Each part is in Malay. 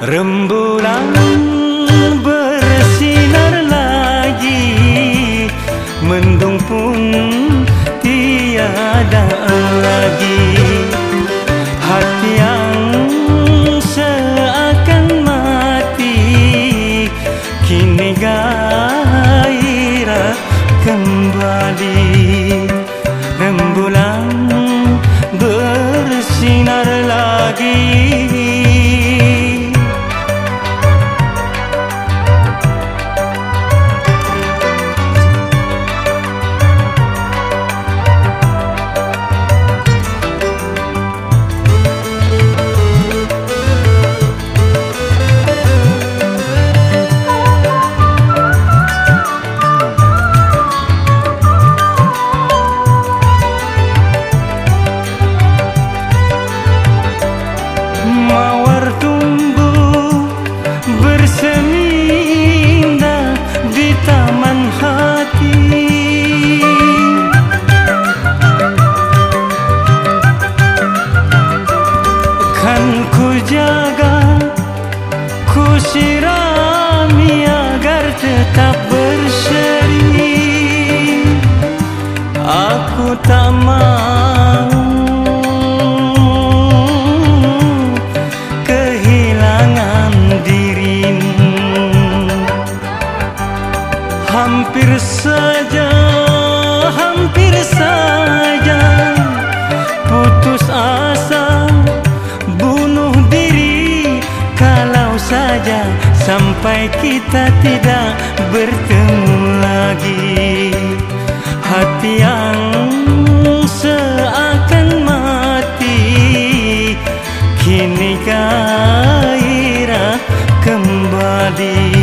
Rembulan bersinar lagi Mendung pun tiada lagi. Hati yang seakan mati Kini gairah kembali sirami agar tetap berseri sampai kita tidak bertemu lagi. Hati yang seakan mati kini gairah kembali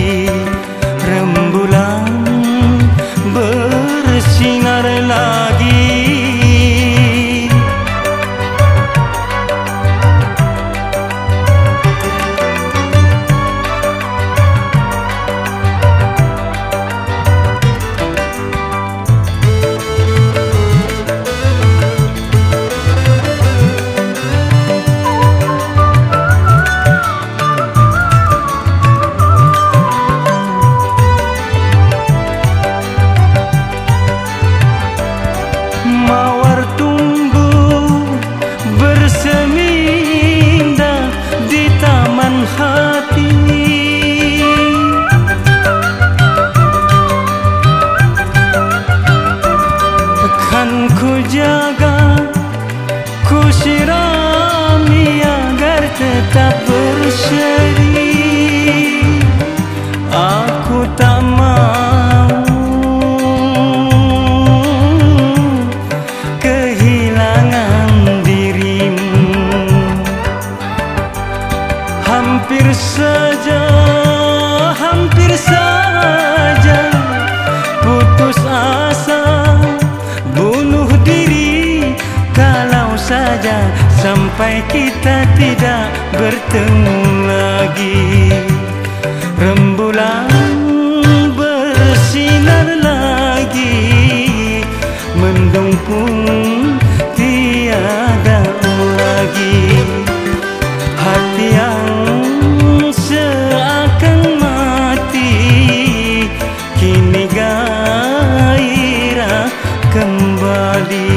saja. Putus asa bunuh diri kalau saja sampai kita tidak bertemu lagi. Rembulan kembali